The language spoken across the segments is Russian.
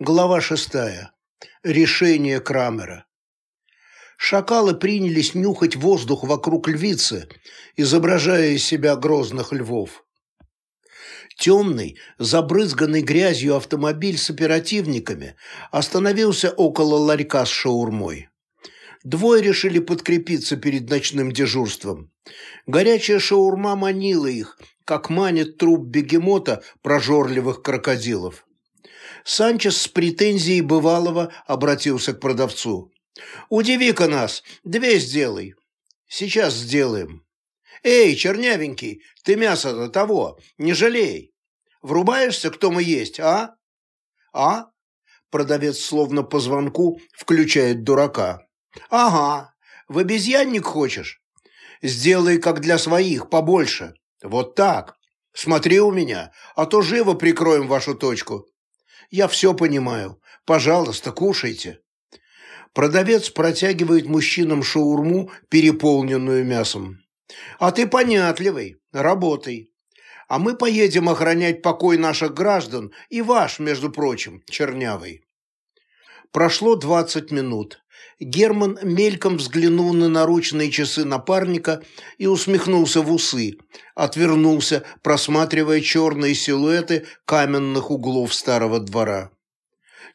Глава шестая. Решение Крамера. Шакалы принялись нюхать воздух вокруг львицы, изображая из себя грозных львов. Темный, забрызганный грязью автомобиль с оперативниками остановился около ларька с шаурмой. Двое решили подкрепиться перед ночным дежурством. Горячая шаурма манила их, как манит труп бегемота прожорливых крокодилов. Санчес с претензией бывалого обратился к продавцу. «Удиви-ка нас, две сделай». «Сейчас сделаем». «Эй, чернявенький, ты мясо-то того, не жалей. Врубаешься, кто мы есть, а?» «А?» Продавец словно по звонку включает дурака. «Ага, в обезьянник хочешь? Сделай, как для своих, побольше. Вот так. Смотри у меня, а то живо прикроем вашу точку. Я все понимаю. Пожалуйста, кушайте». Продавец протягивает мужчинам шаурму, переполненную мясом. «А ты понятливый. Работай. А мы поедем охранять покой наших граждан и ваш, между прочим, чернявый». Прошло двадцать минут. Герман мельком взглянул на наручные часы напарника и усмехнулся в усы, отвернулся, просматривая черные силуэты каменных углов старого двора.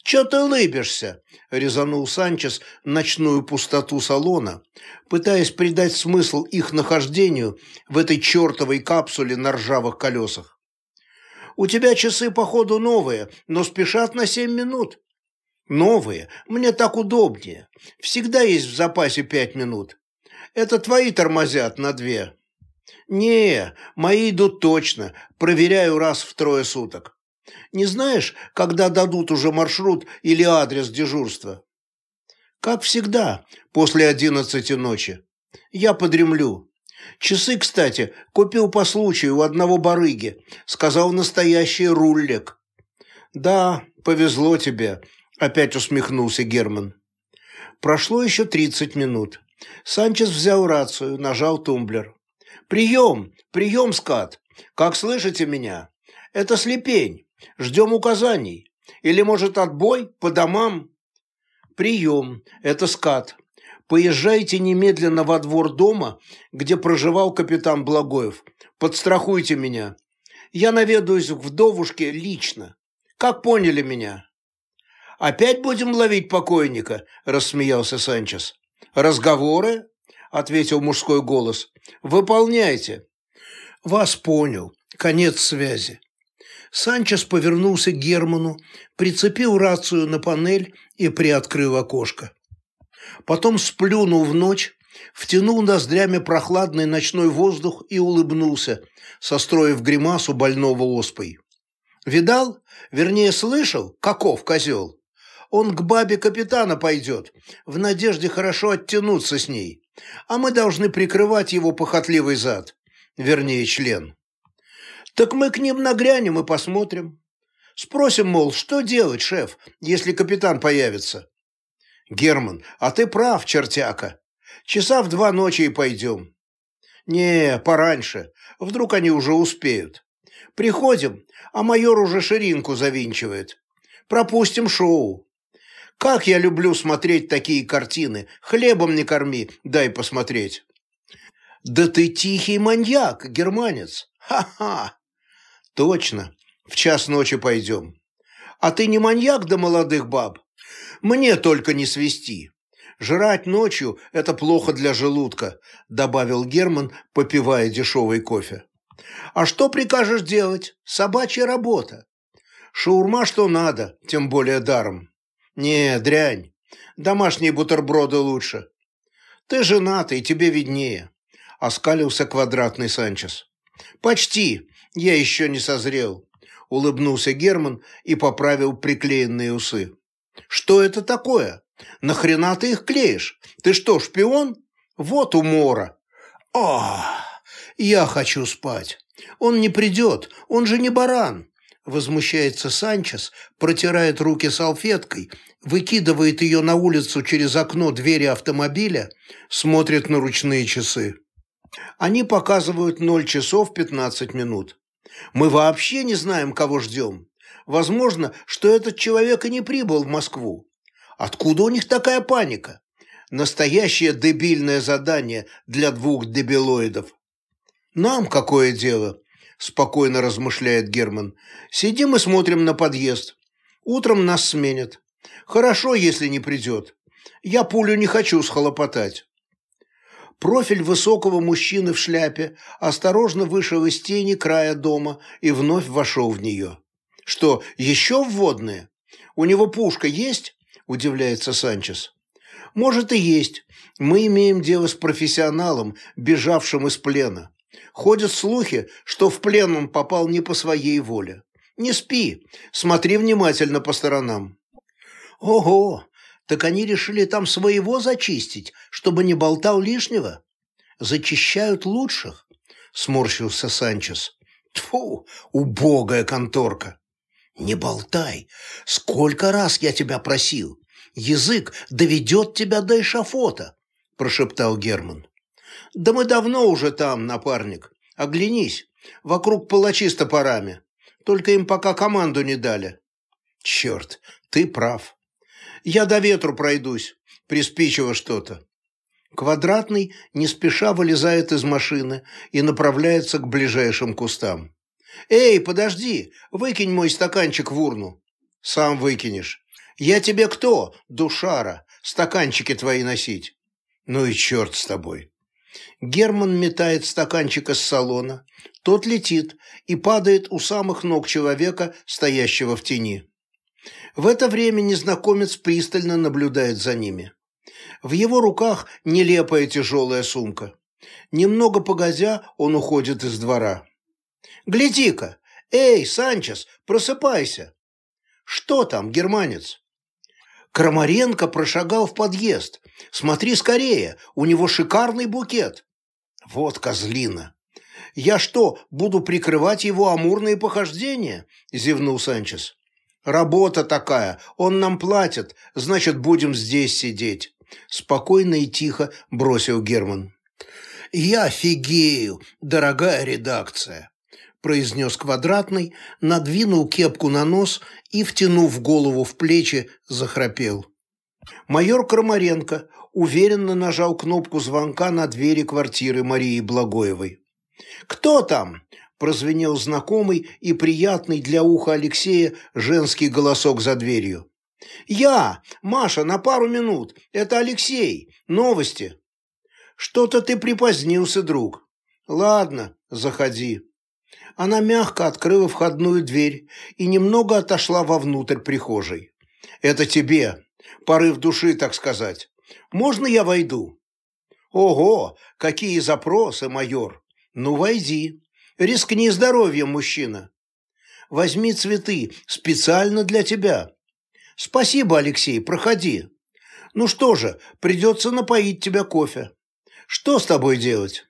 «Чё ты улыбишься?» – резанул Санчес ночную пустоту салона, пытаясь придать смысл их нахождению в этой чертовой капсуле на ржавых колесах. «У тебя часы, походу, новые, но спешат на семь минут». «Новые. Мне так удобнее. Всегда есть в запасе пять минут. Это твои тормозят на две». «Не, мои идут точно. Проверяю раз в трое суток. Не знаешь, когда дадут уже маршрут или адрес дежурства?» «Как всегда, после одиннадцати ночи. Я подремлю. Часы, кстати, купил по случаю у одного барыги. Сказал настоящий руллик». «Да, повезло тебе», – опять усмехнулся Герман. Прошло еще тридцать минут. Санчес взял рацию, нажал тумблер. «Прием! Прием, скат! Как слышите меня? Это слепень. Ждем указаний. Или, может, отбой? По домам?» «Прием. Это скат. Поезжайте немедленно во двор дома, где проживал капитан Благоев. Подстрахуйте меня. Я наведаюсь к вдовушке лично. Как поняли меня?» «Опять будем ловить покойника?» – рассмеялся Санчес. «Разговоры?» – ответил мужской голос. «Выполняйте». «Вас понял. Конец связи». Санчес повернулся к Герману, прицепил рацию на панель и приоткрыл окошко. Потом сплюнул в ночь, втянул ноздрями прохладный ночной воздух и улыбнулся, состроив гримасу больного оспой. «Видал? Вернее, слышал, каков козел? Он к бабе капитана пойдет, в надежде хорошо оттянуться с ней, а мы должны прикрывать его похотливый зад, вернее, член. Так мы к ним нагрянем и посмотрим. Спросим, мол, что делать, шеф, если капитан появится? Герман, а ты прав, чертяка. Часа в два ночи и пойдем. Не, пораньше. Вдруг они уже успеют. Приходим, а майор уже ширинку завинчивает. Пропустим шоу. Как я люблю смотреть такие картины. Хлебом не корми, дай посмотреть. Да ты тихий маньяк, германец. Ха-ха. Точно. В час ночи пойдем. А ты не маньяк до молодых баб? Мне только не свести. Жрать ночью – это плохо для желудка, добавил Герман, попивая дешевый кофе. А что прикажешь делать? Собачья работа. Шаурма что надо, тем более даром. «Не, дрянь. Домашние бутерброды лучше». «Ты женатый, тебе виднее», — оскалился квадратный Санчес. «Почти. Я еще не созрел», — улыбнулся Герман и поправил приклеенные усы. «Что это такое? Нахрена ты их клеишь? Ты что, шпион? Вот умора!» «Ох, я хочу спать. Он не придет, он же не баран. Возмущается Санчес, протирает руки салфеткой, выкидывает ее на улицу через окно двери автомобиля, смотрит на ручные часы. Они показывают 0 часов 15 минут. Мы вообще не знаем, кого ждем. Возможно, что этот человек и не прибыл в Москву. Откуда у них такая паника? Настоящее дебильное задание для двух дебилоидов. Нам какое дело? Спокойно размышляет Герман. Сидим и смотрим на подъезд. Утром нас сменят. Хорошо, если не придет. Я пулю не хочу схлопотать. Профиль высокого мужчины в шляпе осторожно вышел из тени края дома и вновь вошел в нее. «Что, еще вводные? У него пушка есть?» – удивляется Санчес. «Может и есть. Мы имеем дело с профессионалом, бежавшим из плена. Ходят слухи, что в плен он попал не по своей воле. Не спи, смотри внимательно по сторонам». «Ого! Так они решили там своего зачистить, чтобы не болтал лишнего? Зачищают лучших?» – сморщился Санчес. «Тьфу, убогая конторка!» «Не болтай! Сколько раз я тебя просил! Язык доведет тебя до эшафота!» – прошептал Герман. «Да мы давно уже там, напарник. Оглянись. Вокруг палачи с топорами. Только им пока команду не дали». «Черт, ты прав. Я до ветру пройдусь. Приспичило что-то». Квадратный не спеша вылезает из машины и направляется к ближайшим кустам. «Эй, подожди, выкинь мой стаканчик в урну». «Сам выкинешь». «Я тебе кто, душара, стаканчики твои носить?» «Ну и черт с тобой». Герман метает стаканчик из салона, тот летит и падает у самых ног человека, стоящего в тени. В это время незнакомец пристально наблюдает за ними. В его руках нелепая тяжелая сумка. Немного погодя, он уходит из двора. Гляди-ка! Эй, Санчес, просыпайся!» «Что там, германец?» Крамаренко прошагал в подъезд. «Смотри скорее, у него шикарный букет!» «Вот козлина!» «Я что, буду прикрывать его амурные похождения?» – зевнул Санчес. «Работа такая, он нам платит, значит, будем здесь сидеть», – спокойно и тихо бросил Герман. «Я офигею, дорогая редакция произнес квадратный, надвинул кепку на нос и, втянув голову в плечи, захрапел. Майор Крамаренко уверенно нажал кнопку звонка на двери квартиры Марии Благоевой. «Кто там?» – прозвенел знакомый и приятный для уха Алексея женский голосок за дверью. «Я! Маша, на пару минут! Это Алексей! Новости!» «Что-то ты припозднился, друг!» «Ладно, заходи!» Она мягко открыла входную дверь и немного отошла вовнутрь прихожей. «Это тебе. Порыв души, так сказать. Можно я войду?» «Ого, какие запросы, майор! Ну, войди. Рискни здоровьем, мужчина. Возьми цветы специально для тебя. Спасибо, Алексей, проходи. Ну что же, придется напоить тебя кофе. Что с тобой делать?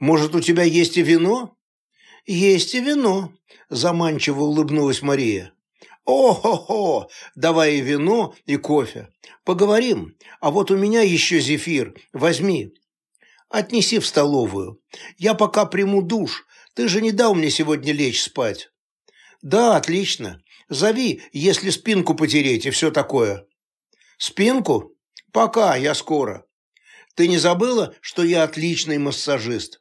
Может, у тебя есть и вино?» «Есть и вино», – заманчиво улыбнулась Мария. «О-хо-хо! Давай и вино, и кофе. Поговорим. А вот у меня еще зефир. Возьми. Отнеси в столовую. Я пока приму душ. Ты же не дал мне сегодня лечь спать». «Да, отлично. Зови, если спинку потереть и все такое». «Спинку? Пока, я скоро. Ты не забыла, что я отличный массажист?»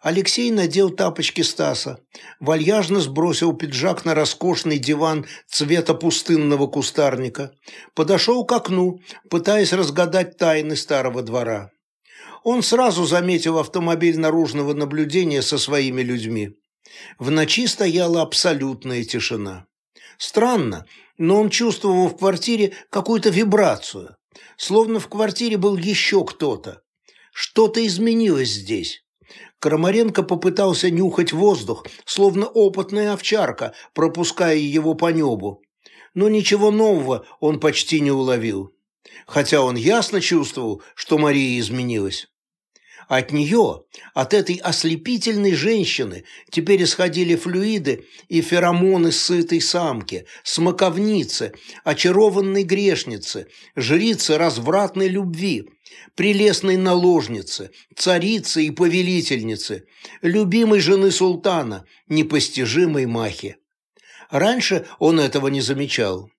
Алексей надел тапочки Стаса, вальяжно сбросил пиджак на роскошный диван цвета пустынного кустарника, подошел к окну, пытаясь разгадать тайны старого двора. Он сразу заметил автомобиль наружного наблюдения со своими людьми. В ночи стояла абсолютная тишина. Странно, но он чувствовал в квартире какую-то вибрацию, словно в квартире был еще кто-то. Что-то изменилось здесь. Крамаренко попытался нюхать воздух, словно опытная овчарка, пропуская его по небу. Но ничего нового он почти не уловил. Хотя он ясно чувствовал, что Мария изменилась. От нее, от этой ослепительной женщины, теперь исходили флюиды и феромоны сытой самки, смоковницы, очарованной грешницы, жрицы развратной любви, прелестной наложницы, царицы и повелительницы, любимой жены султана, непостижимой Махи. Раньше он этого не замечал.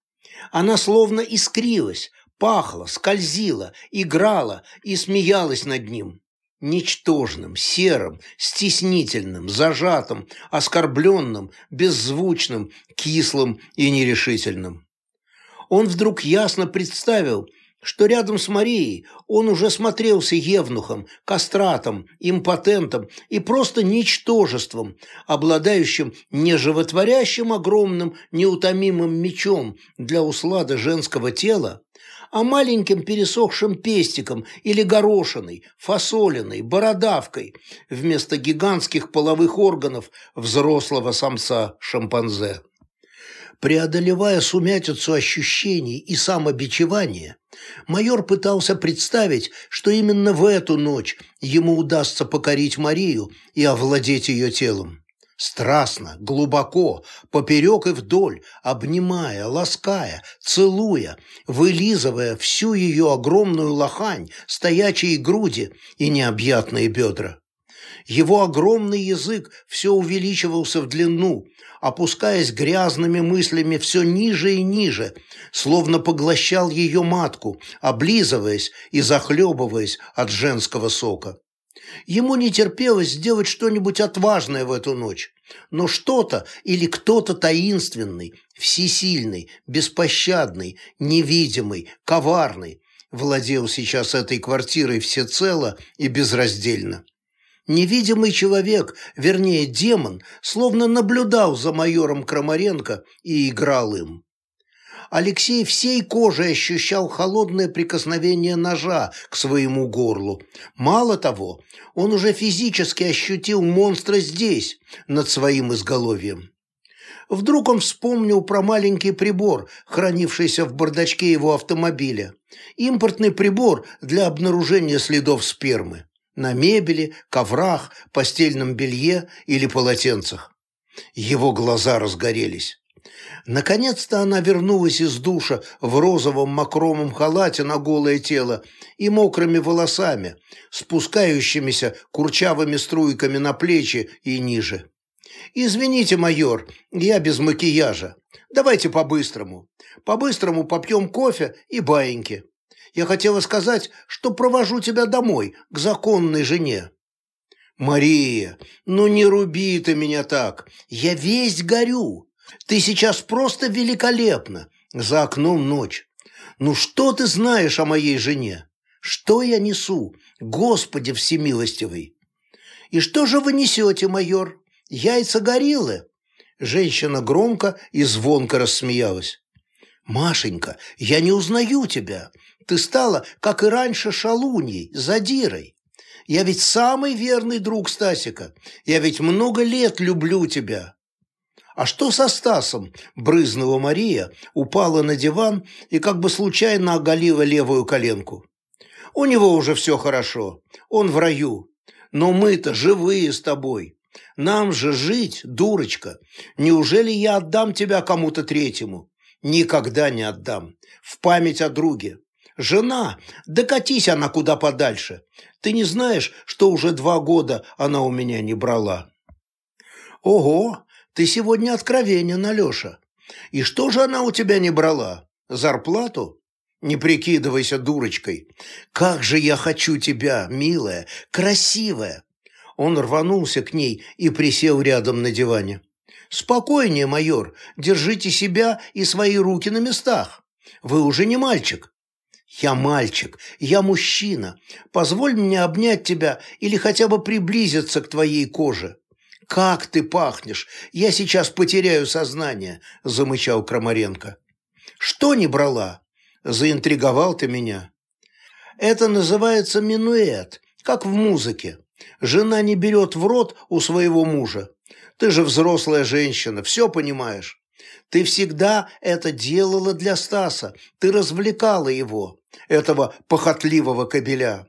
Она словно искрилась, пахла, скользила, играла и смеялась над ним. Ничтожным, серым, стеснительным, зажатым, оскорбленным, беззвучным, кислым и нерешительным. Он вдруг ясно представил, что рядом с Марией он уже смотрелся евнухом, кастратом, импотентом и просто ничтожеством, обладающим не животворящим огромным неутомимым мечом для услада женского тела, а маленьким пересохшим пестиком или горошиной, фасолиной, бородавкой вместо гигантских половых органов взрослого самца-шимпанзе. Преодолевая сумятицу ощущений и самобичевания, майор пытался представить, что именно в эту ночь ему удастся покорить Марию и овладеть ее телом. Страстно, глубоко, поперек и вдоль, обнимая, лаская, целуя, вылизывая всю ее огромную лохань, стоячие груди и необъятные бедра. Его огромный язык все увеличивался в длину, опускаясь грязными мыслями все ниже и ниже, словно поглощал ее матку, облизываясь и захлебываясь от женского сока. Ему не терпелось сделать что-нибудь отважное в эту ночь, но что-то или кто-то таинственный, всесильный, беспощадный, невидимый, коварный владел сейчас этой квартирой всецело и безраздельно. Невидимый человек, вернее демон, словно наблюдал за майором Крамаренко и играл им. Алексей всей кожей ощущал холодное прикосновение ножа к своему горлу. Мало того, он уже физически ощутил монстра здесь, над своим изголовьем. Вдруг он вспомнил про маленький прибор, хранившийся в бардачке его автомобиля. Импортный прибор для обнаружения следов спермы на мебели, коврах, постельном белье или полотенцах. Его глаза разгорелись. Наконец-то она вернулась из душа в розовом мокромом халате на голое тело и мокрыми волосами, спускающимися курчавыми струйками на плечи и ниже. «Извините, майор, я без макияжа. Давайте по-быстрому. По-быстрому попьем кофе и баиньки». Я хотела сказать, что провожу тебя домой, к законной жене». «Мария, ну не руби ты меня так. Я весь горю. Ты сейчас просто великолепна. За окном ночь. Ну что ты знаешь о моей жене? Что я несу? Господи всемилостивый!» «И что же вы несете, майор? Яйца гориллы?» Женщина громко и звонко рассмеялась. «Машенька, я не узнаю тебя. Ты стала, как и раньше, шалуньей, задирой. Я ведь самый верный друг Стасика. Я ведь много лет люблю тебя». «А что со Стасом?» – брызнула Мария, упала на диван и как бы случайно оголила левую коленку. «У него уже все хорошо. Он в раю. Но мы-то живые с тобой. Нам же жить, дурочка. Неужели я отдам тебя кому-то третьему? Никогда не отдам. В память о друге. Жена, докатись она куда подальше. Ты не знаешь, что уже два года она у меня не брала. Ого, ты сегодня откровенен, Алеша. И что же она у тебя не брала? Зарплату? Не прикидывайся дурочкой. Как же я хочу тебя, милая, красивая. Он рванулся к ней и присел рядом на диване. «Спокойнее, майор, держите себя и свои руки на местах. Вы уже не мальчик. «Я мальчик, я мужчина. Позволь мне обнять тебя или хотя бы приблизиться к твоей коже». «Как ты пахнешь! Я сейчас потеряю сознание!» – замычал Крамаренко. «Что не брала?» «Заинтриговал ты меня». «Это называется минуэт, как в музыке. Жена не берет в рот у своего мужа. Ты же взрослая женщина, все понимаешь. Ты всегда это делала для Стаса, ты развлекала его этого похотливого кобеля.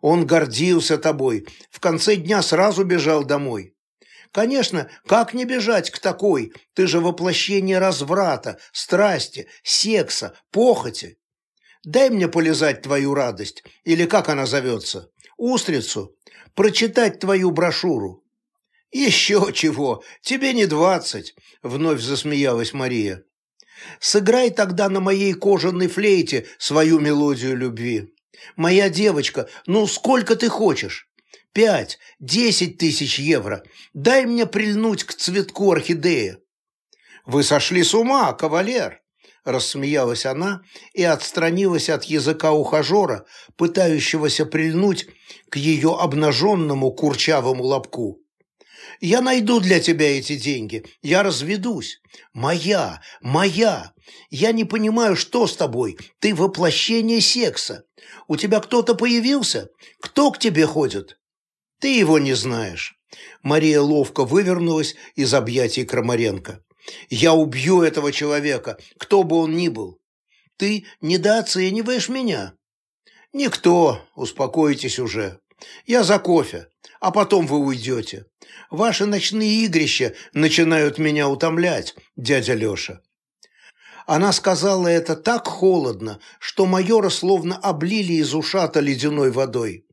Он гордился тобой, в конце дня сразу бежал домой. Конечно, как не бежать к такой? Ты же воплощение разврата, страсти, секса, похоти. Дай мне полезать твою радость, или как она зовется, устрицу, прочитать твою брошюру. «Еще чего! Тебе не двадцать!» — вновь засмеялась Мария. «Сыграй тогда на моей кожаной флейте свою мелодию любви. Моя девочка, ну сколько ты хочешь? Пять, десять тысяч евро. Дай мне прильнуть к цветку орхидеи». «Вы сошли с ума, кавалер!» Рассмеялась она и отстранилась от языка ухажера, пытающегося прильнуть к ее обнаженному курчавому лобку. Я найду для тебя эти деньги. Я разведусь. Моя, моя. Я не понимаю, что с тобой. Ты воплощение секса. У тебя кто-то появился? Кто к тебе ходит? Ты его не знаешь. Мария ловко вывернулась из объятий Крамаренко. Я убью этого человека, кто бы он ни был. Ты недооцениваешь меня. Никто, успокойтесь уже. Я за кофе, а потом вы уйдете. Ваши ночные игрища начинают меня утомлять, дядя Леша». Она сказала это так холодно, что майора словно облили из ушата ледяной водой.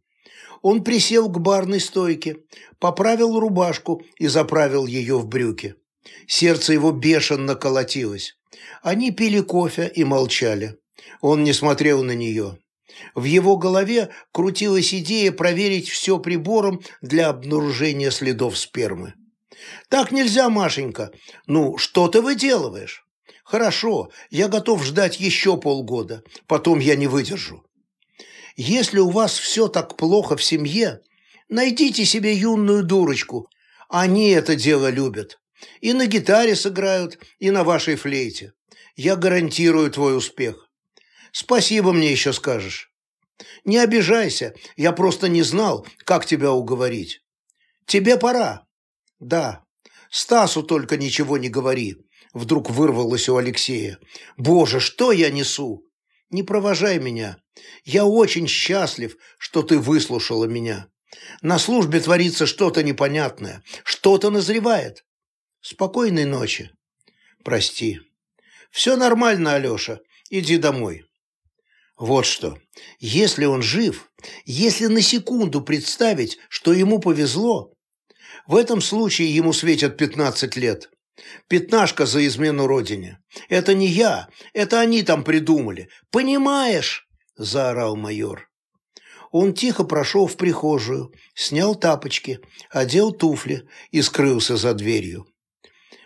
Он присел к барной стойке, поправил рубашку и заправил ее в брюки. Сердце его бешено колотилось. Они пили кофе и молчали. Он не смотрел на нее. В его голове крутилась идея проверить все прибором для обнаружения следов спермы. «Так нельзя, Машенька. Ну, что ты выделываешь?» «Хорошо, я готов ждать еще полгода. Потом я не выдержу». «Если у вас все так плохо в семье, найдите себе юную дурочку. Они это дело любят. И на гитаре сыграют, и на вашей флейте. Я гарантирую твой успех. Спасибо мне еще скажешь». Не обижайся, я просто не знал, как тебя уговорить. Тебе пора. Да. Стасу только ничего не говори. Вдруг вырвалось у Алексея. Боже, что я несу? Не провожай меня. Я очень счастлив, что ты выслушала меня. На службе творится что-то непонятное, что-то назревает. Спокойной ночи. Прости. Все нормально, Алеша. Иди домой. Вот что, если он жив, если на секунду представить, что ему повезло, в этом случае ему светят 15 лет. Пятнашка за измену родине. Это не я, это они там придумали. Понимаешь? Заорал майор. Он тихо прошел в прихожую, снял тапочки, одел туфли и скрылся за дверью.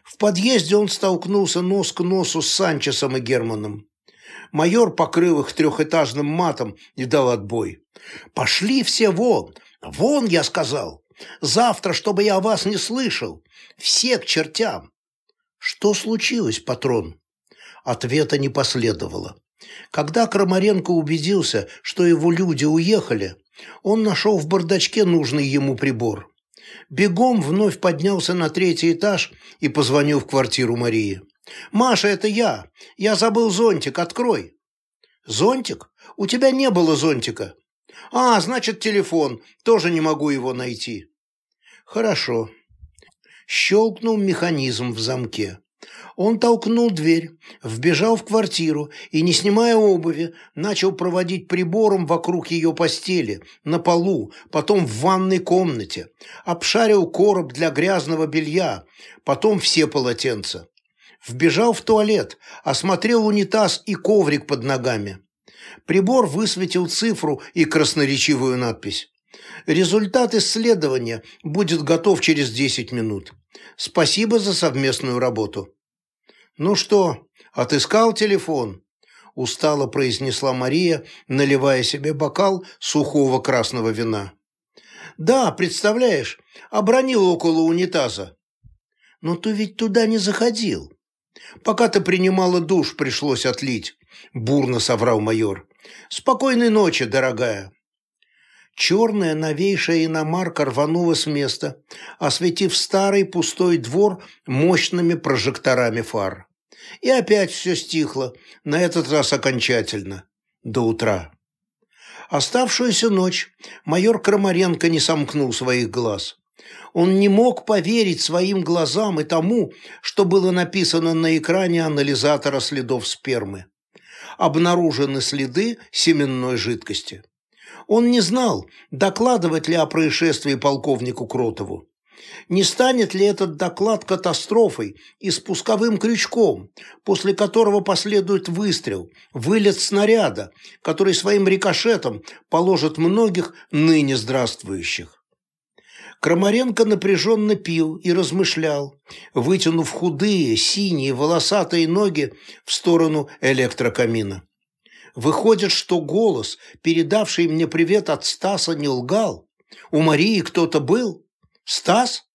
В подъезде он столкнулся нос к носу с Санчесом и Германом. Майор покрыл их трехэтажным матом и дал отбой. «Пошли все вон! Вон, я сказал! Завтра, чтобы я вас не слышал! Все к чертям!» «Что случилось, патрон?» Ответа не последовало. Когда Крамаренко убедился, что его люди уехали, он нашел в бардачке нужный ему прибор. Бегом вновь поднялся на третий этаж и позвонил в квартиру Марии. «Маша, это я. Я забыл зонтик. Открой». «Зонтик? У тебя не было зонтика». «А, значит, телефон. Тоже не могу его найти». «Хорошо». Щелкнул механизм в замке. Он толкнул дверь, вбежал в квартиру и, не снимая обуви, начал проводить прибором вокруг ее постели, на полу, потом в ванной комнате. Обшарил короб для грязного белья, потом все полотенца. Вбежал в туалет, осмотрел унитаз и коврик под ногами. Прибор высветил цифру и красноречивую надпись. Результат исследования будет готов через 10 минут. Спасибо за совместную работу. Ну что, отыскал телефон? Устало произнесла Мария, наливая себе бокал сухого красного вина. Да, представляешь, обронил около унитаза. Но ты ведь туда не заходил. Пока ты принимала душ, пришлось отлить», – бурно соврал майор. «Спокойной ночи, дорогая». Черная новейшая иномарка рванула с места, осветив старый пустой двор мощными прожекторами фар. И опять все стихло, на этот раз окончательно, до утра. Оставшуюся ночь майор Крамаренко не сомкнул своих глаз. Он не мог поверить своим глазам и тому, что было написано на экране анализатора следов спермы. Обнаружены следы семенной жидкости. Он не знал, докладывать ли о происшествии полковнику Кротову. Не станет ли этот доклад катастрофой и спусковым крючком, после которого последует выстрел, вылет снаряда, который своим рикошетом положит многих ныне здравствующих? Крамаренко напряженно пил и размышлял, вытянув худые, синие, волосатые ноги в сторону электрокамина. Выходит, что голос, передавший мне привет от Стаса, не лгал? У Марии кто-то был? Стас?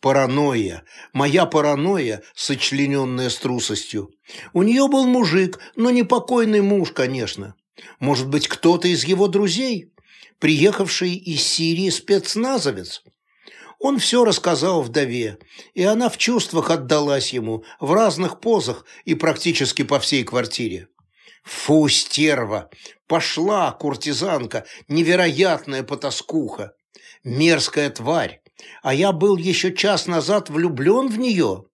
Паранойя. Моя паранойя, сочлененная с трусостью. У нее был мужик, но не покойный муж, конечно. Может быть, кто-то из его друзей, приехавший из Сирии спецназовец? Он все рассказал вдове, и она в чувствах отдалась ему в разных позах и практически по всей квартире. Фу, стерва! Пошла куртизанка, невероятная потаскуха, мерзкая тварь, а я был еще час назад влюблен в нее.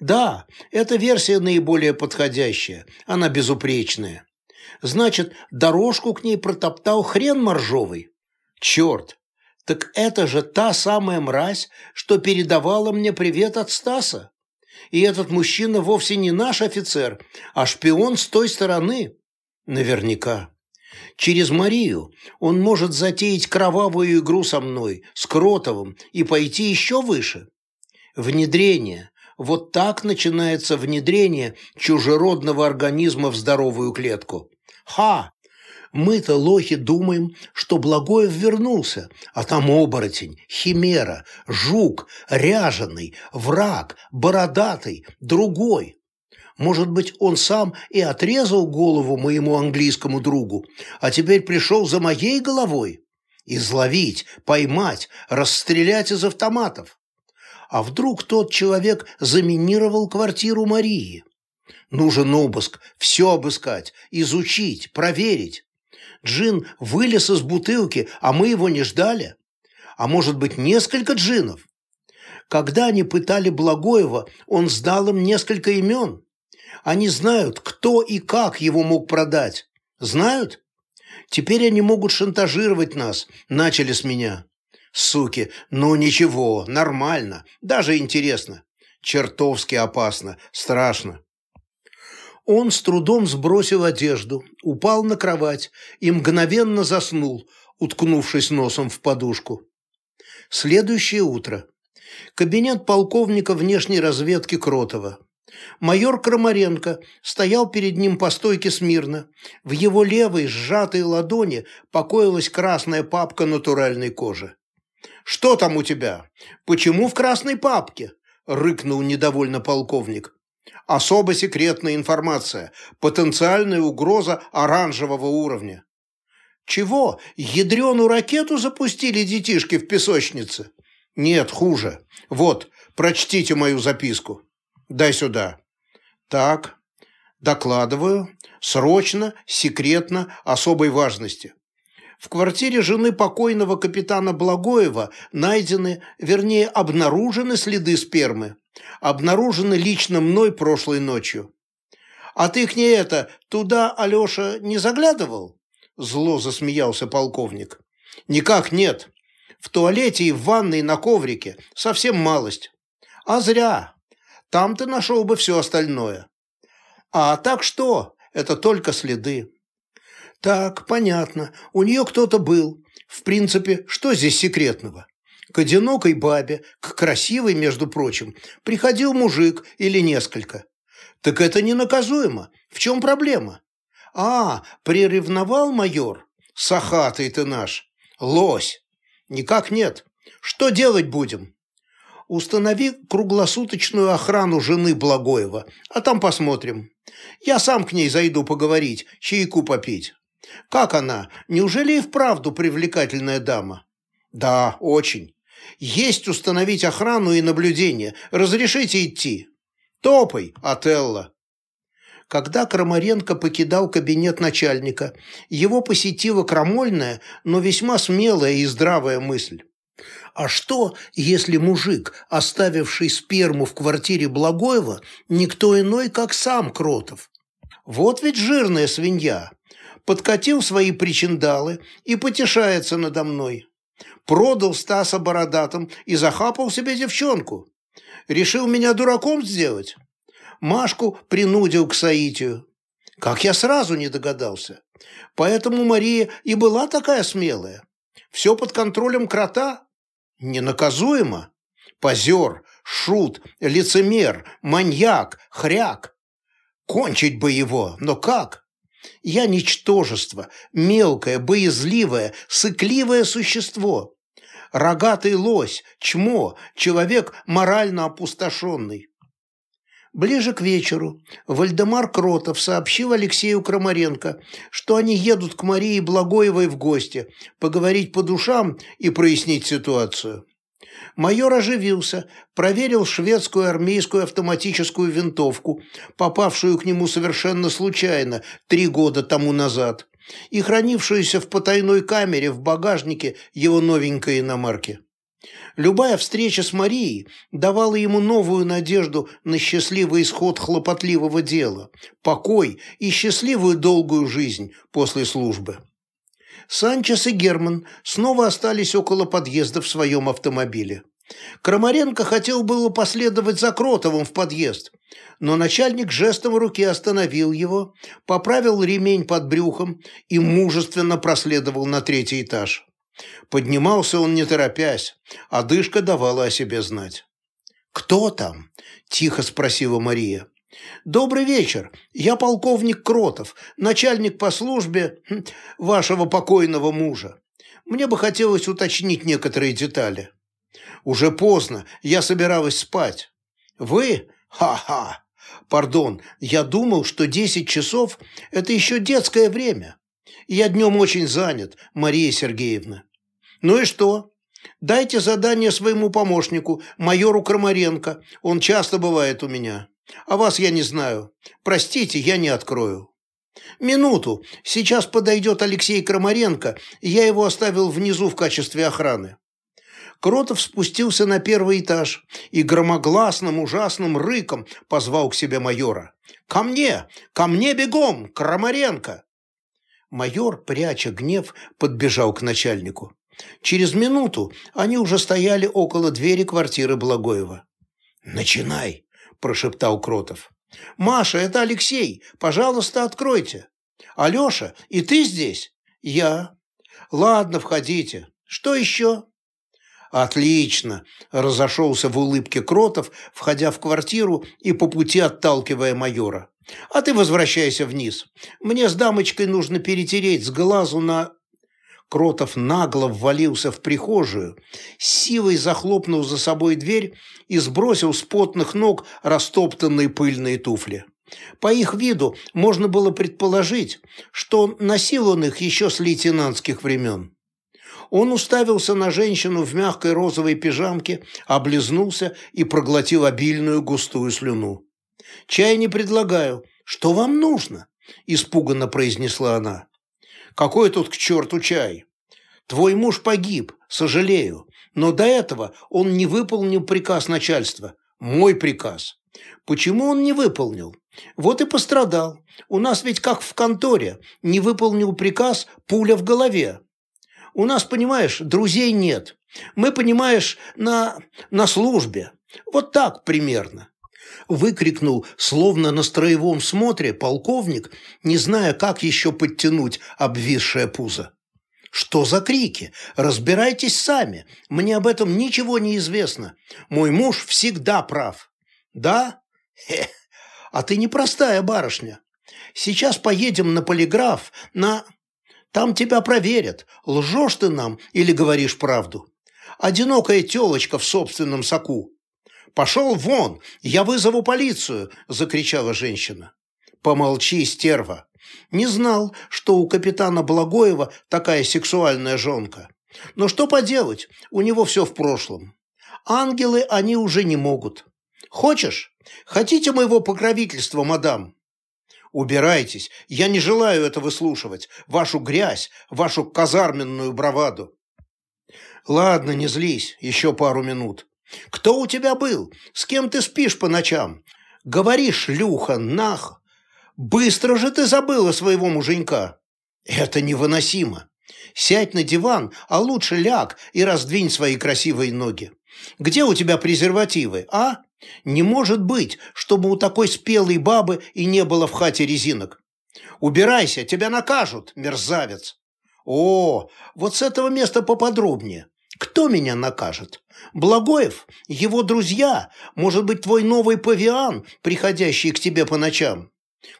Да, эта версия наиболее подходящая, она безупречная. Значит, дорожку к ней протоптал хрен моржовый. Черт, так это же та самая мразь, что передавала мне привет от Стаса. И этот мужчина вовсе не наш офицер, а шпион с той стороны. Наверняка. Через Марию он может затеять кровавую игру со мной, с Кротовым, и пойти еще выше. Внедрение. Вот так начинается внедрение чужеродного организма в здоровую клетку. Ха! Мы-то, лохи, думаем, что Благоев вернулся, а там оборотень, химера, жук, ряженый, враг, бородатый, другой. Может быть, он сам и отрезал голову моему английскому другу, а теперь пришел за моей головой? Изловить, поймать, расстрелять из автоматов. А вдруг тот человек заминировал квартиру Марии? Нужен обыск, все обыскать, изучить, проверить. Джин вылез из бутылки, а мы его не ждали? А может быть, несколько джинов? Когда они пытали Благоева, он сдал им несколько имен. Они знают, кто и как его мог продать. Знают? Теперь они могут шантажировать нас, начали с меня. Суки, ну ничего, нормально, даже интересно. Чертовски опасно, страшно. Он с трудом сбросил одежду, упал на кровать и мгновенно заснул, уткнувшись носом в подушку. Следующее утро. Кабинет полковника внешней разведки Кротова. Майор Крамаренко стоял перед ним по стойке смирно. В его левой сжатой ладони покоилась красная папка натуральной кожи. «Что там у тебя? Почему в красной папке?» – рыкнул недовольно полковник. Особо секретная информация. Потенциальная угроза оранжевого уровня. Чего? Ядреную ракету запустили детишки в песочнице? Нет, хуже. Вот, прочтите мою записку. Дай сюда. Так, докладываю. Срочно, секретно, особой важности. В квартире жены покойного капитана Благоева найдены, вернее, обнаружены следы спермы обнаружены лично мной прошлой ночью. А ты к ней это, туда, Алеша, не заглядывал? Зло засмеялся полковник. Никак нет. В туалете и в ванной на коврике. Совсем малость. А зря. Там ты нашел бы все остальное. А так что? Это только следы. Так, понятно. У нее кто-то был. В принципе, что здесь секретного? К одинокой бабе, к красивой, между прочим, приходил мужик или несколько. Так это не наказуемо. В чем проблема? А, приревновал майор? Сахатый ты наш. Лось. Никак нет. Что делать будем? Установи круглосуточную охрану жены Благоева, а там посмотрим. Я сам к ней зайду поговорить, чайку попить. Как она? Неужели и вправду привлекательная дама? Да, очень. Есть установить охрану и наблюдение. Разрешите идти. Топай, Отелло. Когда Крамаренко покидал кабинет начальника, его посетила крамольная, но весьма смелая и здравая мысль. А что, если мужик, оставивший сперму в квартире Благоева, никто иной, как сам Кротов? Вот ведь жирная свинья. Подкатил свои причиндалы и потешается надо мной. Продал Стаса бородатым и захапал себе девчонку. Решил меня дураком сделать. Машку принудил к соитию. Как я сразу не догадался. Поэтому Мария и была такая смелая. Все под контролем крота. Ненаказуемо. Позер, шут, лицемер, маньяк, хряк. Кончить бы его, но как? Я ничтожество, мелкое, боязливое, сыкливое существо. Рогатый лось, чмо, человек морально опустошенный. Ближе к вечеру Вальдемар Кротов сообщил Алексею Крамаренко, что они едут к Марии Благоевой в гости, поговорить по душам и прояснить ситуацию. Майор оживился, проверил шведскую армейскую автоматическую винтовку, попавшую к нему совершенно случайно три года тому назад, и хранившуюся в потайной камере в багажнике его новенькой иномарки. Любая встреча с Марией давала ему новую надежду на счастливый исход хлопотливого дела, покой и счастливую долгую жизнь после службы. Санчес и Герман снова остались около подъезда в своем автомобиле. Крамаренко хотел было последовать за Кротовым в подъезд, но начальник жестом руки остановил его, поправил ремень под брюхом и мужественно проследовал на третий этаж. Поднимался он не торопясь, а дышка давала о себе знать. «Кто там?» – тихо спросила Мария. «Добрый вечер. Я полковник Кротов, начальник по службе хм, вашего покойного мужа. Мне бы хотелось уточнить некоторые детали. Уже поздно, я собиралась спать. Вы? Ха-ха! Пардон, я думал, что десять часов – это еще детское время. Я днем очень занят, Мария Сергеевна. Ну и что? Дайте задание своему помощнику, майору Крамаренко. Он часто бывает у меня. А вас я не знаю. Простите, я не открою. Минуту. Сейчас подойдет Алексей Крамаренко. Я его оставил внизу в качестве охраны. Кротов спустился на первый этаж и громогласным ужасным рыком позвал к себе майора. «Ко мне! Ко мне бегом! Крамаренко!» Майор, пряча гнев, подбежал к начальнику. Через минуту они уже стояли около двери квартиры Благоева. «Начинай!» – прошептал Кротов. «Маша, это Алексей. Пожалуйста, откройте. Алеша, и ты здесь?» «Я». «Ладно, входите. Что еще?» «Отлично!» – разошелся в улыбке Кротов, входя в квартиру и по пути отталкивая майора. «А ты возвращайся вниз. Мне с дамочкой нужно перетереть с глазу на...» Кротов нагло ввалился в прихожую, силой захлопнул за собой дверь и сбросил с потных ног растоптанные пыльные туфли. По их виду можно было предположить, что носил он их еще с лейтенантских времен. Он уставился на женщину в мягкой розовой пижамке, облизнулся и проглотил обильную густую слюну. «Чай не предлагаю. Что вам нужно?» – испуганно произнесла она. «Какой тут к черту чай? Твой муж погиб, сожалею, но до этого он не выполнил приказ начальства. Мой приказ. Почему он не выполнил? Вот и пострадал. У нас ведь как в конторе. Не выполнил приказ, пуля в голове. У нас, понимаешь, друзей нет. Мы, понимаешь, на, на службе. Вот так примерно. Выкрикнул, словно на строевом смотре, полковник, не зная, как еще подтянуть обвисшее пузо. «Что за крики? Разбирайтесь сами. Мне об этом ничего не известно. Мой муж всегда прав». «Да? Хе, а ты непростая барышня. Сейчас поедем на полиграф, на...» Там тебя проверят, лжешь ты нам или говоришь правду. Одинокая телочка в собственном соку. «Пошел вон! Я вызову полицию!» – закричала женщина. «Помолчи, стерва! Не знал, что у капитана Благоева такая сексуальная жонка. Но что поделать, у него все в прошлом. Ангелы они уже не могут. Хочешь? Хотите моего покровительства, мадам?» Убирайтесь, я не желаю это выслушивать, вашу грязь, вашу казарменную браваду. Ладно, не злись, еще пару минут. Кто у тебя был? С кем ты спишь по ночам? Говори, шлюха, нах. Быстро же ты забыла своего муженька. Это невыносимо. Сядь на диван, а лучше ляг и раздвинь свои красивые ноги. Где у тебя презервативы, а? Не может быть, чтобы у такой спелой бабы и не было в хате резинок. Убирайся, тебя накажут, мерзавец. О, вот с этого места поподробнее. Кто меня накажет? Благоев? Его друзья? Может быть, твой новый павиан, приходящий к тебе по ночам?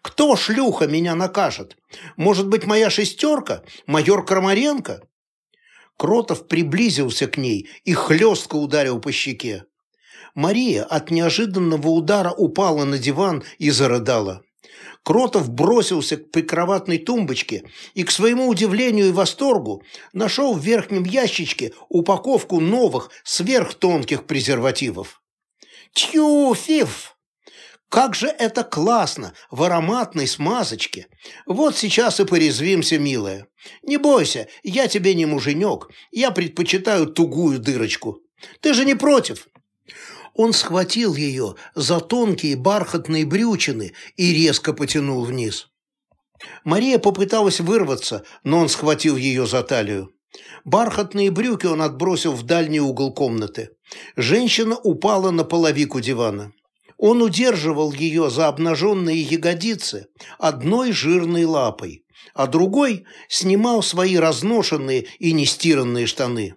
Кто, шлюха, меня накажет? Может быть, моя шестерка? Майор Крамаренко? Кротов приблизился к ней и хлестко ударил по щеке. Мария от неожиданного удара упала на диван и зарыдала. Кротов бросился к прикроватной тумбочке и, к своему удивлению и восторгу, нашел в верхнем ящичке упаковку новых сверхтонких презервативов. «Тью! Как же это классно в ароматной смазочке! Вот сейчас и порезвимся, милая. Не бойся, я тебе не муженек, я предпочитаю тугую дырочку. Ты же не против?» Он схватил ее за тонкие бархатные брючины и резко потянул вниз. Мария попыталась вырваться, но он схватил ее за талию. Бархатные брюки он отбросил в дальний угол комнаты. Женщина упала на половику дивана. Он удерживал ее за обнаженные ягодицы одной жирной лапой, а другой снимал свои разношенные и нестиранные штаны.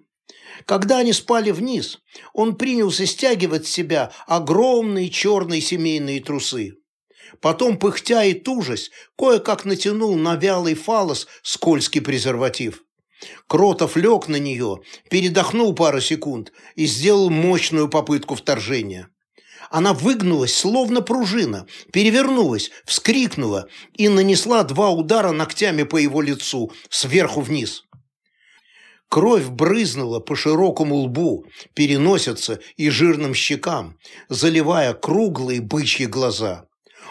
Когда они спали вниз, он принялся стягивать с себя огромные черные семейные трусы. Потом, пыхтя и тужась, кое-как натянул на вялый фалос скользкий презерватив. Кротов лег на нее, передохнул пару секунд и сделал мощную попытку вторжения. Она выгнулась, словно пружина, перевернулась, вскрикнула и нанесла два удара ногтями по его лицу, сверху вниз. Кровь брызнула по широкому лбу, переносице и жирным щекам, заливая круглые бычьи глаза.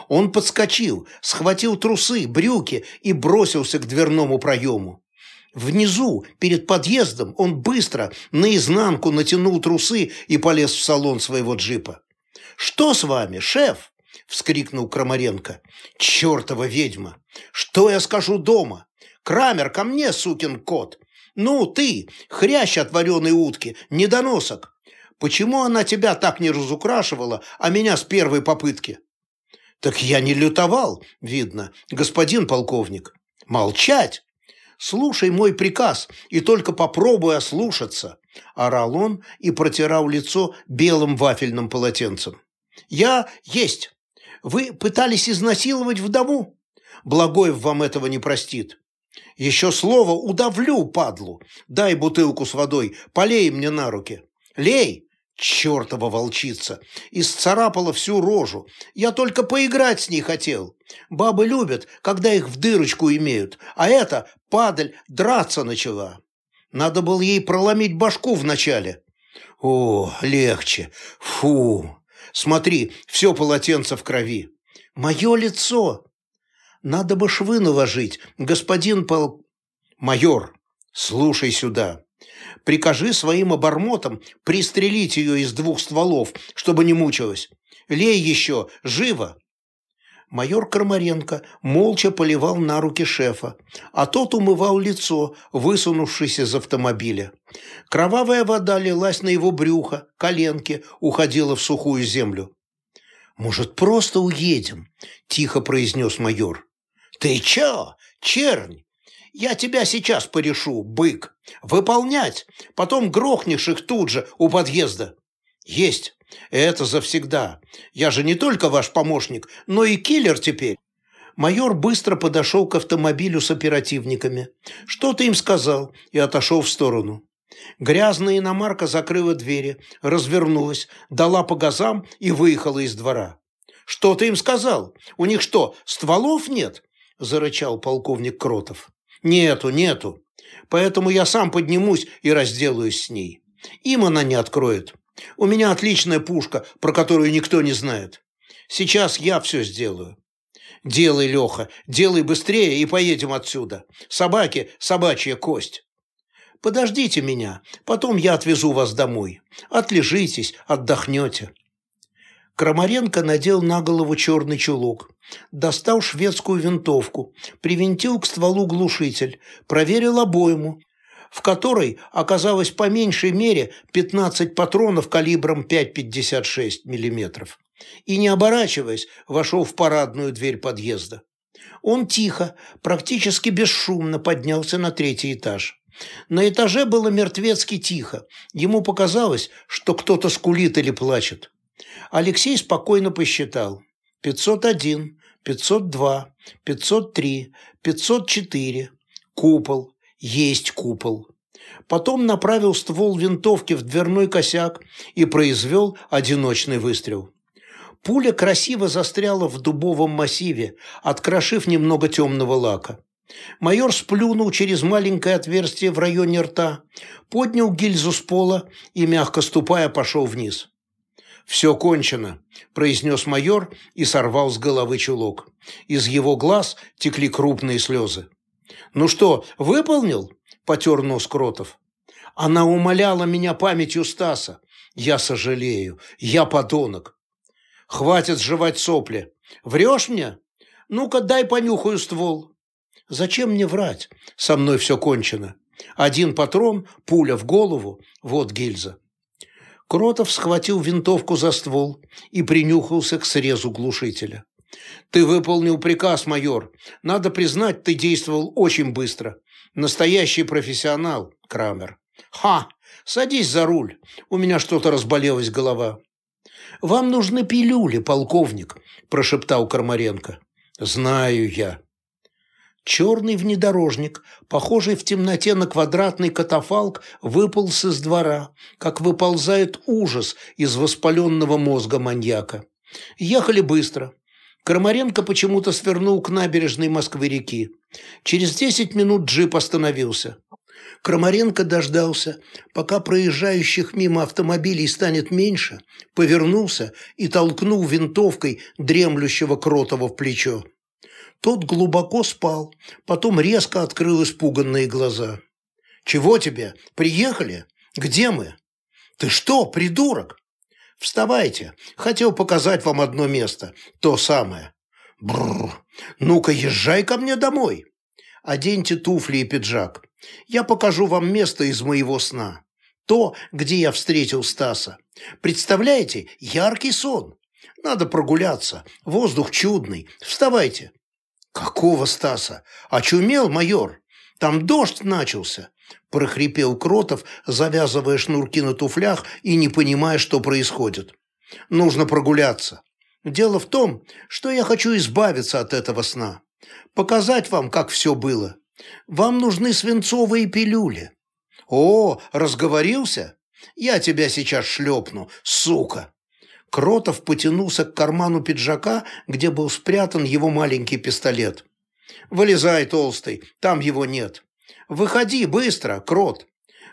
Он подскочил, схватил трусы, брюки и бросился к дверному проему. Внизу, перед подъездом, он быстро, наизнанку натянул трусы и полез в салон своего джипа. «Что с вами, шеф?» – вскрикнул Крамаренко. «Чертова ведьма! Что я скажу дома? Крамер, ко мне, сукин кот! «Ну, ты, хрящ от вареной утки, недоносок! Почему она тебя так не разукрашивала, а меня с первой попытки?» «Так я не лютовал, видно, господин полковник. Молчать! Слушай мой приказ и только попробуй ослушаться!» Орал он и протирал лицо белым вафельным полотенцем. «Я есть! Вы пытались изнасиловать вдову? Благоев вам этого не простит. Еще слово удавлю, падлу. Дай бутылку с водой, полей мне на руки. Лей, чертова волчица, исцарапала всю рожу. Я только поиграть с ней хотел. Бабы любят, когда их в дырочку имеют, а эта, падаль, драться начала. Надо было ей проломить башку вначале. О, легче. Фу. Смотри, все полотенце в крови. Мое лицо. Надо бы швы наложить, господин пол... Майор, слушай сюда. Прикажи своим обормотам пристрелить ее из двух стволов, чтобы не мучилась. Лей еще, живо!» Майор Крамаренко молча поливал на руки шефа, а тот умывал лицо, высунувшись из автомобиля. Кровавая вода лилась на его брюхо, коленки, уходила в сухую землю. «Может, просто уедем?» – тихо произнес майор. «Ты чё, чернь? Я тебя сейчас порешу, бык. Выполнять, потом грохнешь их тут же у подъезда». «Есть, это завсегда. Я же не только ваш помощник, но и киллер теперь». Майор быстро подошел к автомобилю с оперативниками. Что-то им сказал и отошел в сторону. Грязная иномарка закрыла двери, развернулась, дала по газам и выехала из двора. «Что ты им сказал? У них что, стволов нет?» Зарычал полковник Кротов. «Нету, нету. Поэтому я сам поднимусь и разделаюсь с ней. Им она не откроет. У меня отличная пушка, про которую никто не знает. Сейчас я все сделаю. Делай, Леха, делай быстрее и поедем отсюда. Собаки – собачья кость. Подождите меня, потом я отвезу вас домой. Отлежитесь, отдохнете». Крамаренко надел на голову черный чулок, достал шведскую винтовку, привинтил к стволу глушитель, проверил обойму, в которой оказалось по меньшей мере 15 патронов калибром 5,56 мм. И, не оборачиваясь, вошел в парадную дверь подъезда. Он тихо, практически бесшумно поднялся на третий этаж. На этаже было мертвецки тихо. Ему показалось, что кто-то скулит или плачет. Алексей спокойно посчитал. 501, 502, 503, 504. Купол. Есть купол. Потом направил ствол винтовки в дверной косяк и произвел одиночный выстрел. Пуля красиво застряла в дубовом массиве, открошив немного темного лака. Майор сплюнул через маленькое отверстие в районе рта, поднял гильзу с пола и, мягко ступая, пошел вниз. «Все кончено», – произнес майор и сорвал с головы чулок. Из его глаз текли крупные слезы. «Ну что, выполнил?» – потер нос Кротов. «Она умоляла меня памятью Стаса. Я сожалею. Я подонок. Хватит жевать сопли. Врешь мне? Ну-ка, дай понюхаю ствол». «Зачем мне врать? Со мной все кончено. Один патрон, пуля в голову, вот гильза». Кротов схватил винтовку за ствол и принюхался к срезу глушителя. «Ты выполнил приказ, майор. Надо признать, ты действовал очень быстро. Настоящий профессионал, Крамер». «Ха! Садись за руль. У меня что-то разболелась голова». «Вам нужны пилюли, полковник», – прошептал Кармаренко. «Знаю я». Черный внедорожник, похожий в темноте на квадратный катафалк, выполз из двора, как выползает ужас из воспаленного мозга маньяка. Ехали быстро. Крамаренко почему-то свернул к набережной Москвы-реки. Через десять минут джип остановился. Крамаренко дождался, пока проезжающих мимо автомобилей станет меньше, повернулся и толкнул винтовкой дремлющего Кротова в плечо. Тот глубоко спал, потом резко открыл испуганные глаза. «Чего тебе? Приехали? Где мы?» «Ты что, придурок?» «Вставайте. Хотел показать вам одно место. То самое». «Бррр. Ну-ка, езжай ко мне домой. Оденьте туфли и пиджак. Я покажу вам место из моего сна. То, где я встретил Стаса. Представляете, яркий сон. Надо прогуляться. Воздух чудный. Вставайте». «Какого Стаса? Очумел майор? Там дождь начался!» – прохрипел Кротов, завязывая шнурки на туфлях и не понимая, что происходит. «Нужно прогуляться. Дело в том, что я хочу избавиться от этого сна. Показать вам, как все было. Вам нужны свинцовые пилюли». «О, разговорился? Я тебя сейчас шлепну, сука!» Кротов потянулся к карману пиджака, где был спрятан его маленький пистолет. «Вылезай, толстый, там его нет. Выходи быстро, Крот.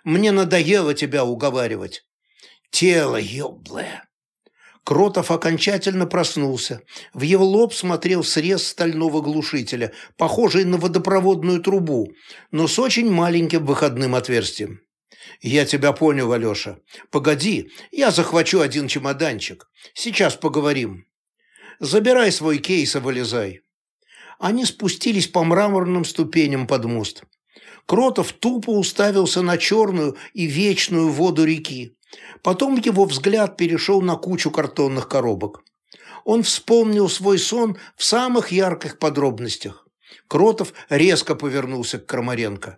Мне надоело тебя уговаривать». «Тело ёблое!» Кротов окончательно проснулся. В его лоб смотрел срез стального глушителя, похожий на водопроводную трубу, но с очень маленьким выходным отверстием. «Я тебя понял, Алеша. Погоди, я захвачу один чемоданчик. Сейчас поговорим. Забирай свой кейс и вылезай». Они спустились по мраморным ступеням под мост. Кротов тупо уставился на черную и вечную воду реки. Потом его взгляд перешел на кучу картонных коробок. Он вспомнил свой сон в самых ярких подробностях. Кротов резко повернулся к Крамаренко.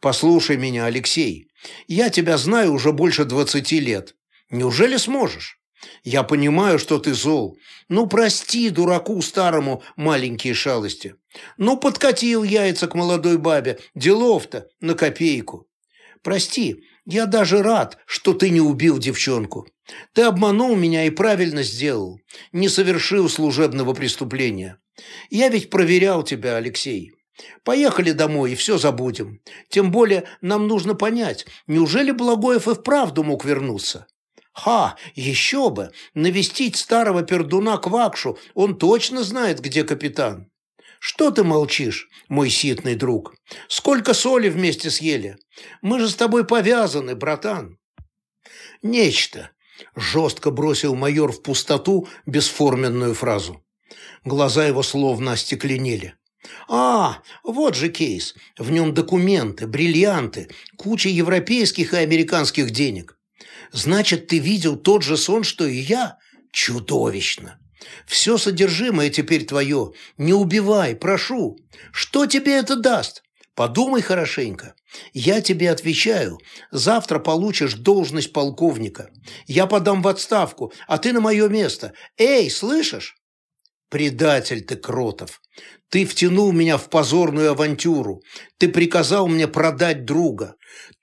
«Послушай меня, Алексей. Я тебя знаю уже больше двадцати лет. Неужели сможешь? Я понимаю, что ты зол. Ну, прости дураку старому маленькие шалости. Ну, подкатил яйца к молодой бабе. Делов-то на копейку. Прости, я даже рад, что ты не убил девчонку. Ты обманул меня и правильно сделал. Не совершил служебного преступления. Я ведь проверял тебя, Алексей. Поехали домой и все забудем. Тем более нам нужно понять, неужели Благоев и вправду мог вернуться? Ха, еще бы! Навестить старого пердуна Квакшу, он точно знает, где капитан. Что ты молчишь, мой ситный друг? Сколько соли вместе съели? Мы же с тобой повязаны, братан. Нечто. Жестко бросил майор в пустоту бесформенную фразу. Глаза его словно остекленели. «А, вот же кейс. В нем документы, бриллианты, куча европейских и американских денег. Значит, ты видел тот же сон, что и я? Чудовищно! Все содержимое теперь твое. Не убивай, прошу. Что тебе это даст? Подумай хорошенько. Я тебе отвечаю. Завтра получишь должность полковника. Я подам в отставку, а ты на мое место. Эй, слышишь? Предатель ты, Кротов. Ты втянул меня в позорную авантюру. Ты приказал мне продать друга.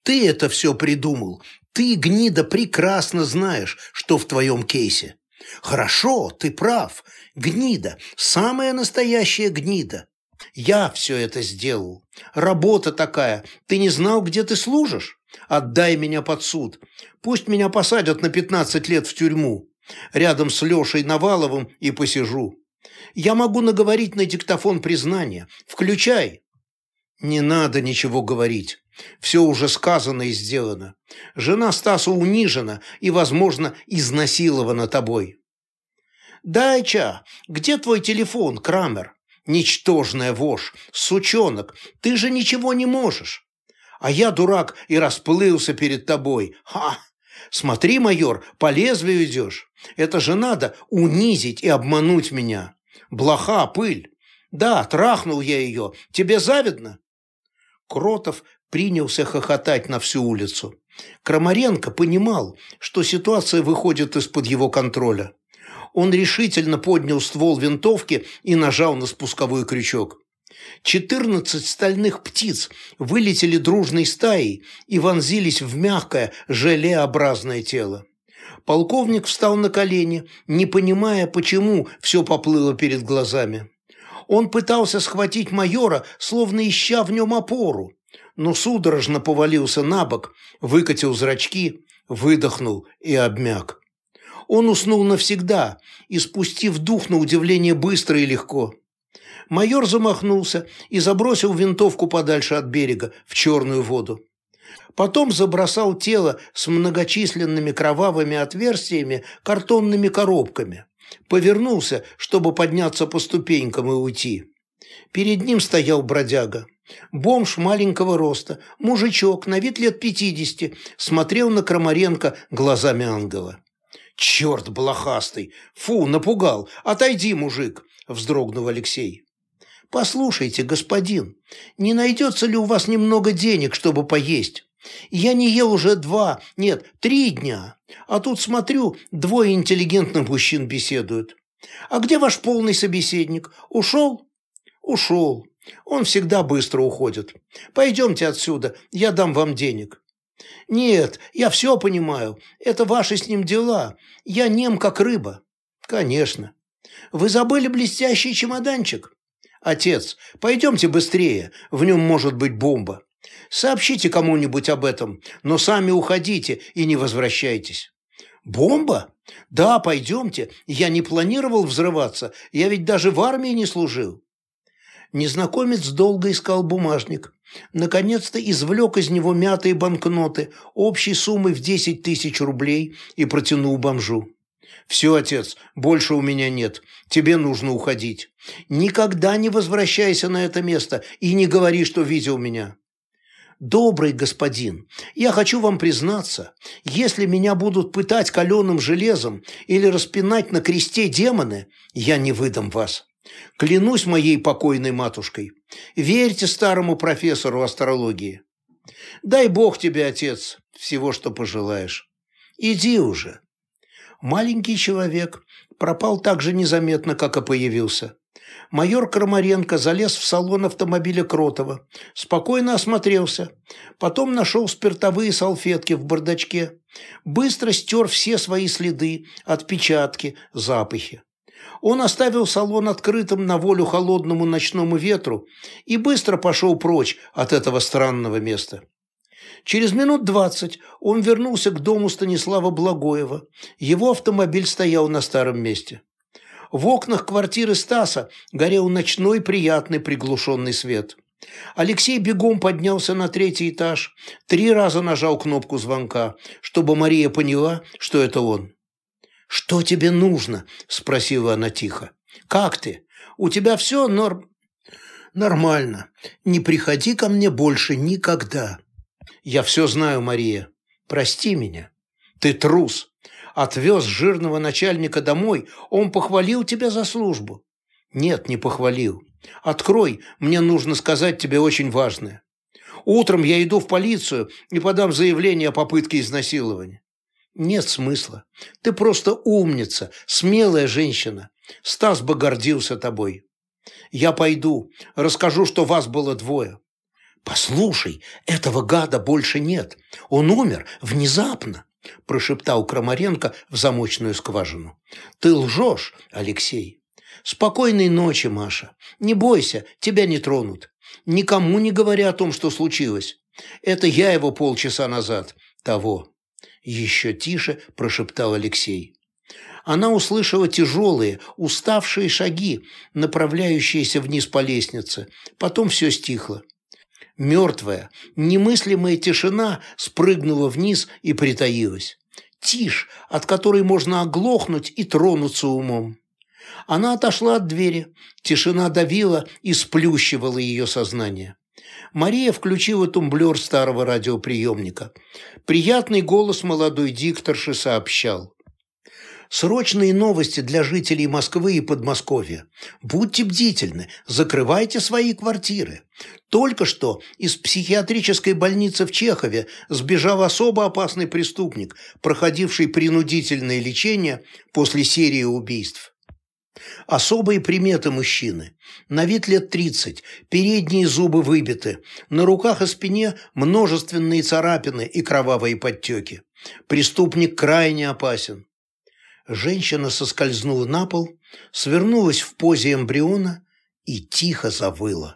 Ты это все придумал. Ты, гнида, прекрасно знаешь, что в твоем кейсе. Хорошо, ты прав. Гнида, самая настоящая гнида. Я все это сделал. Работа такая. Ты не знал, где ты служишь? Отдай меня под суд. Пусть меня посадят на 15 лет в тюрьму. Рядом с Лешей Наваловым и посижу. Я могу наговорить на диктофон признания. Включай. Не надо ничего говорить. Все уже сказано и сделано. Жена Стаса унижена и, возможно, изнасилована тобой. Дайча, где твой телефон, Крамер? Ничтожная вошь, сучонок, ты же ничего не можешь. А я, дурак, и расплылся перед тобой. Ха! Смотри, майор, по лезвию идешь. Это же надо унизить и обмануть меня. Блоха, пыль. Да, трахнул я ее. Тебе завидно? Кротов принялся хохотать на всю улицу. Крамаренко понимал, что ситуация выходит из-под его контроля. Он решительно поднял ствол винтовки и нажал на спусковой крючок. Четырнадцать стальных птиц вылетели дружной стаей и вонзились в мягкое, желеобразное тело. Полковник встал на колени, не понимая, почему все поплыло перед глазами. Он пытался схватить майора, словно ища в нем опору, но судорожно повалился на бок, выкатил зрачки, выдохнул и обмяк. Он уснул навсегда, и спустив дух на удивление быстро и легко. Майор замахнулся и забросил винтовку подальше от берега, в черную воду. Потом забросал тело с многочисленными кровавыми отверстиями картонными коробками. Повернулся, чтобы подняться по ступенькам и уйти. Перед ним стоял бродяга. Бомж маленького роста, мужичок, на вид лет пятидесяти, смотрел на Крамаренко глазами ангела. «Черт блохастый! Фу, напугал! Отойди, мужик!» – вздрогнул Алексей. «Послушайте, господин, не найдется ли у вас немного денег, чтобы поесть? Я не ел уже два, нет, три дня, а тут смотрю, двое интеллигентных мужчин беседуют. А где ваш полный собеседник? Ушел?» «Ушел. Он всегда быстро уходит. Пойдемте отсюда, я дам вам денег». «Нет, я все понимаю. Это ваши с ним дела. Я нем, как рыба». «Конечно. Вы забыли блестящий чемоданчик?» «Отец, пойдемте быстрее. В нем может быть бомба. Сообщите кому-нибудь об этом, но сами уходите и не возвращайтесь». «Бомба? Да, пойдемте. Я не планировал взрываться. Я ведь даже в армии не служил». Незнакомец долго искал бумажник. Наконец-то извлек из него мятые банкноты общей суммой в 10 тысяч рублей и протянул бомжу. «Все, отец, больше у меня нет. Тебе нужно уходить. Никогда не возвращайся на это место и не говори, что видел меня». «Добрый господин, я хочу вам признаться, если меня будут пытать каленым железом или распинать на кресте демоны, я не выдам вас». Клянусь моей покойной матушкой. Верьте старому профессору астрологии. Дай бог тебе, отец, всего, что пожелаешь. Иди уже. Маленький человек пропал так же незаметно, как и появился. Майор Крамаренко залез в салон автомобиля Кротова, спокойно осмотрелся, потом нашел спиртовые салфетки в бардачке, быстро стер все свои следы, отпечатки, запахи. Он оставил салон открытым на волю холодному ночному ветру и быстро пошел прочь от этого странного места. Через минут двадцать он вернулся к дому Станислава Благоева. Его автомобиль стоял на старом месте. В окнах квартиры Стаса горел ночной приятный приглушенный свет. Алексей бегом поднялся на третий этаж, три раза нажал кнопку звонка, чтобы Мария поняла, что это он. «Что тебе нужно?» – спросила она тихо. «Как ты? У тебя все норм...» «Нормально. Не приходи ко мне больше никогда». «Я все знаю, Мария. Прости меня. Ты трус. Отвез жирного начальника домой, он похвалил тебя за службу». «Нет, не похвалил. Открой, мне нужно сказать тебе очень важное. Утром я иду в полицию и подам заявление о попытке изнасилования. Нет смысла. Ты просто умница, смелая женщина. Стас бы гордился тобой. Я пойду, расскажу, что вас было двое. Послушай, этого гада больше нет. Он умер внезапно, прошептал Крамаренко в замочную скважину. Ты лжешь, Алексей. Спокойной ночи, Маша. Не бойся, тебя не тронут. Никому не говори о том, что случилось. Это я его полчаса назад. Того. Еще тише прошептал Алексей. Она услышала тяжелые, уставшие шаги, направляющиеся вниз по лестнице. Потом все стихло. Мертвая, немыслимая тишина спрыгнула вниз и притаилась. Тишь, от которой можно оглохнуть и тронуться умом. Она отошла от двери. Тишина давила и сплющивала ее сознание. Мария включила тумблер старого радиоприемника. Приятный голос молодой дикторши сообщал. Срочные новости для жителей Москвы и Подмосковья. Будьте бдительны, закрывайте свои квартиры. Только что из психиатрической больницы в Чехове сбежал особо опасный преступник, проходивший принудительное лечение после серии убийств. Особые приметы мужчины. На вид лет 30, передние зубы выбиты, на руках и спине множественные царапины и кровавые подтеки. Преступник крайне опасен. Женщина соскользнула на пол, свернулась в позе эмбриона и тихо завыла.